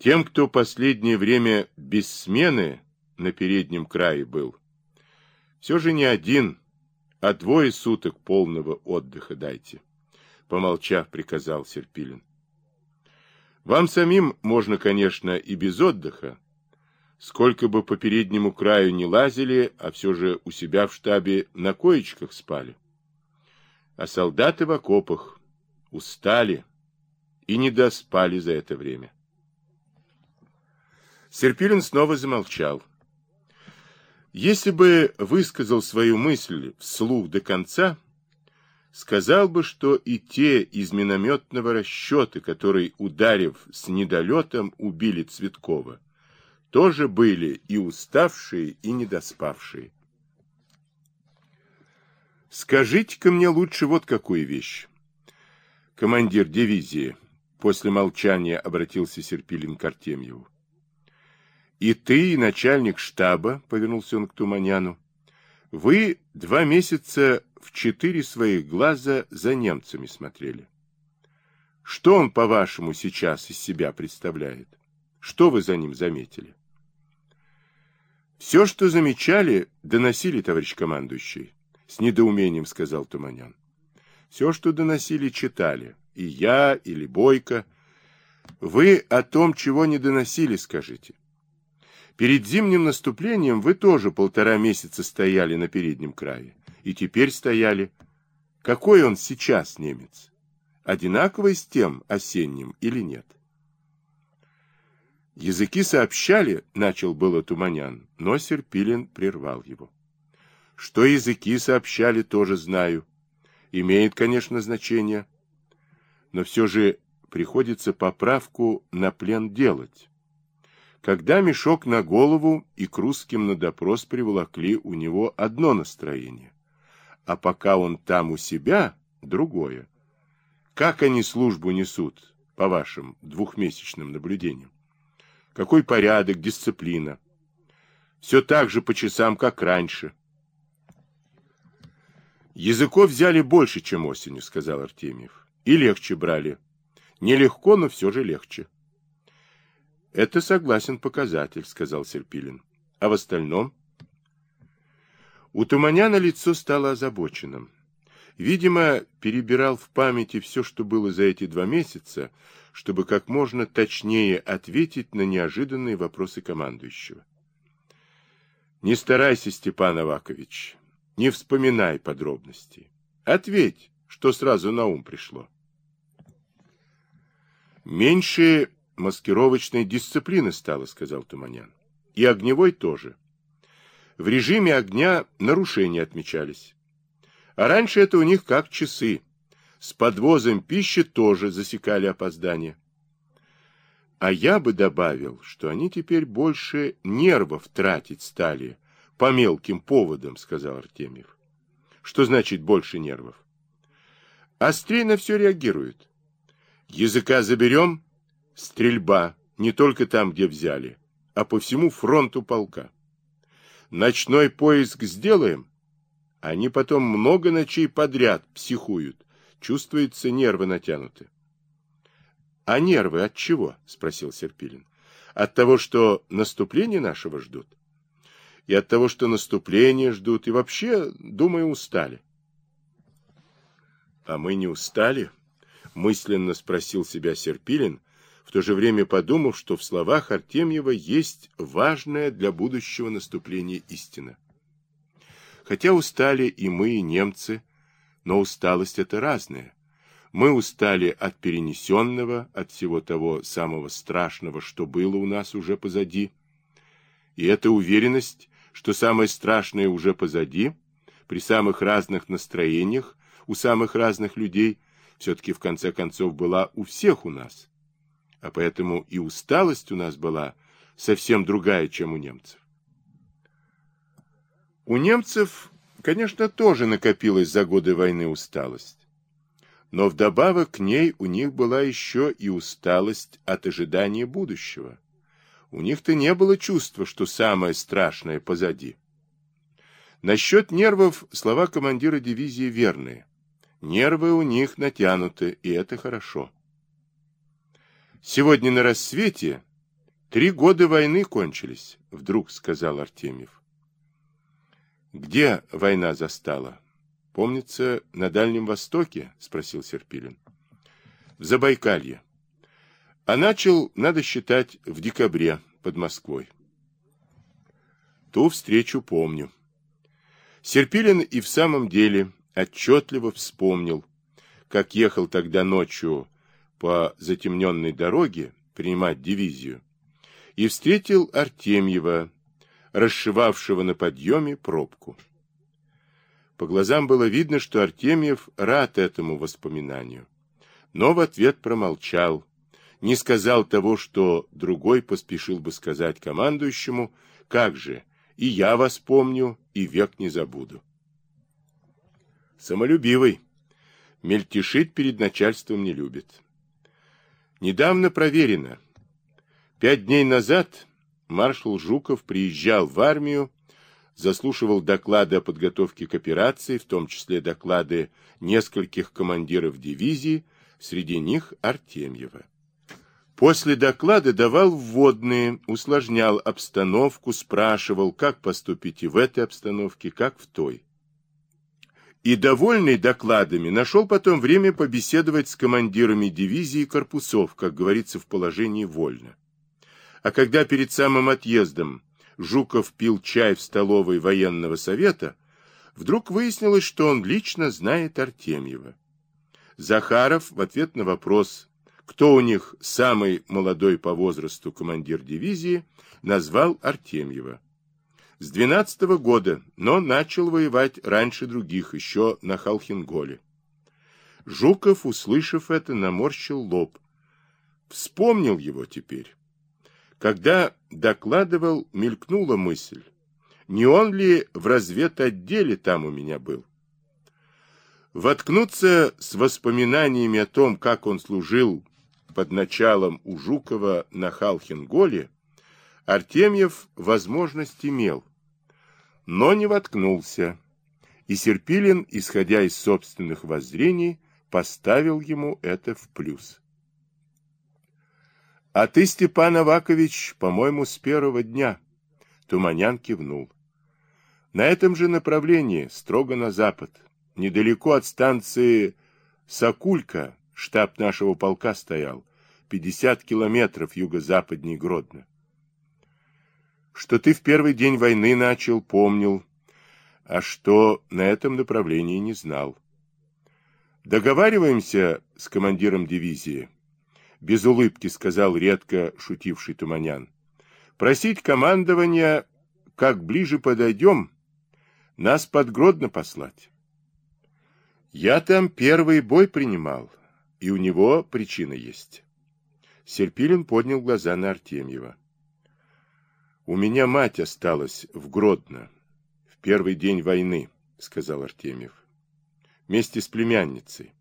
Тем, кто последнее время без смены на переднем крае был, все же не один, а двое суток полного отдыха дайте. Помолчав, приказал Серпилин. Вам самим можно, конечно, и без отдыха. Сколько бы по переднему краю не лазили, а все же у себя в штабе на коечках спали. А солдаты в окопах устали и не доспали за это время. Серпилин снова замолчал. Если бы высказал свою мысль вслух до конца, сказал бы, что и те из минометного расчета, которые, ударив с недолетом, убили Цветкова, тоже были и уставшие, и недоспавшие. Скажите-ка мне лучше вот какую вещь. Командир дивизии, после молчания обратился Серпилин к Артемьеву. И ты, и начальник штаба, повернулся он к Туманяну, вы два месяца в четыре своих глаза за немцами смотрели. Что он, по-вашему, сейчас из себя представляет? Что вы за ним заметили? Все, что замечали, доносили, товарищ командующий, с недоумением сказал Туманян. Все, что доносили, читали. И я, или Бойко. Вы о том, чего не доносили, скажите. Перед зимним наступлением вы тоже полтора месяца стояли на переднем крае. И теперь стояли. Какой он сейчас, немец? Одинаковый с тем осенним или нет? Языки сообщали, начал было Туманян, но Серпилин прервал его. Что языки сообщали, тоже знаю. Имеет, конечно, значение. Но все же приходится поправку на плен делать когда мешок на голову и к русским на допрос приволокли у него одно настроение, а пока он там у себя, другое. Как они службу несут, по вашим двухмесячным наблюдениям? Какой порядок, дисциплина? Все так же по часам, как раньше. Языков взяли больше, чем осенью, сказал Артемьев. И легче брали. Нелегко, но все же легче. Это согласен показатель, сказал Серпилин. А в остальном? У Туманяна лицо стало озабоченным. Видимо, перебирал в памяти все, что было за эти два месяца, чтобы как можно точнее ответить на неожиданные вопросы командующего. Не старайся, Степан Авакович, не вспоминай подробностей. Ответь, что сразу на ум пришло. Меньше маскировочной дисциплины стало, сказал Туманян. И огневой тоже. В режиме огня нарушения отмечались. А раньше это у них как часы. С подвозом пищи тоже засекали опоздание. А я бы добавил, что они теперь больше нервов тратить стали по мелким поводам, сказал Артемьев. Что значит больше нервов? Острее на все реагируют. Языка заберем, Стрельба не только там, где взяли, а по всему фронту полка. Ночной поиск сделаем, они потом много ночей подряд психуют, чувствуется, нервы натянуты. — А нервы от чего? — спросил Серпилин. — От того, что наступление нашего ждут. И от того, что наступление ждут, и вообще, думаю, устали. — А мы не устали? — мысленно спросил себя Серпилин, в то же время подумав, что в словах Артемьева есть важная для будущего наступления истина. Хотя устали и мы, и немцы, но усталость это разная. Мы устали от перенесенного, от всего того самого страшного, что было у нас уже позади. И эта уверенность, что самое страшное уже позади, при самых разных настроениях, у самых разных людей, все-таки в конце концов была у всех у нас а поэтому и усталость у нас была совсем другая, чем у немцев. У немцев, конечно, тоже накопилась за годы войны усталость. Но вдобавок к ней у них была еще и усталость от ожидания будущего. У них-то не было чувства, что самое страшное позади. Насчет нервов слова командира дивизии верные. Нервы у них натянуты, и это хорошо. Сегодня на рассвете Три года войны кончились, вдруг сказал Артемьев. Где война застала? Помнится, на Дальнем Востоке? Спросил Серпилин. В Забайкалье. А начал, надо считать, в декабре под Москвой. Ту встречу помню. Серпилин и в самом деле отчетливо вспомнил, как ехал тогда ночью по затемненной дороге принимать дивизию, и встретил Артемьева, расшивавшего на подъеме пробку. По глазам было видно, что Артемьев рад этому воспоминанию, но в ответ промолчал, не сказал того, что другой поспешил бы сказать командующему, как же, и я вас помню, и век не забуду. Самолюбивый, мельтешить перед начальством не любит. Недавно проверено. Пять дней назад маршал Жуков приезжал в армию, заслушивал доклады о подготовке к операции, в том числе доклады нескольких командиров дивизии, среди них Артемьева. После доклада давал вводные, усложнял обстановку, спрашивал, как поступить и в этой обстановке, как в той. И, довольный докладами, нашел потом время побеседовать с командирами дивизии и корпусов, как говорится в положении вольно. А когда перед самым отъездом Жуков пил чай в столовой военного совета, вдруг выяснилось, что он лично знает Артемьева. Захаров в ответ на вопрос кто у них самый молодой по возрасту командир дивизии, назвал Артемьева. С 12 -го года, но начал воевать раньше других, еще на Халхинголе. Жуков, услышав это, наморщил лоб. Вспомнил его теперь. Когда докладывал, мелькнула мысль. Не он ли в разведотделе там у меня был? Воткнуться с воспоминаниями о том, как он служил под началом у Жукова на Халхинголе, Артемьев возможность имел, но не воткнулся, и Серпилин, исходя из собственных воззрений, поставил ему это в плюс. — А ты, Степан Авакович, по-моему, с первого дня. Туманян кивнул. На этом же направлении, строго на запад, недалеко от станции Сокулька, штаб нашего полка стоял, 50 километров юго-западней Гродно. Что ты в первый день войны начал, помнил, а что на этом направлении не знал. Договариваемся с командиром дивизии, без улыбки сказал редко шутивший Туманян. Просить командования, как ближе подойдем, нас под Гродно послать. Я там первый бой принимал, и у него причина есть. Серпилин поднял глаза на Артемьева. «У меня мать осталась в Гродно в первый день войны», — сказал Артемьев. «Вместе с племянницей.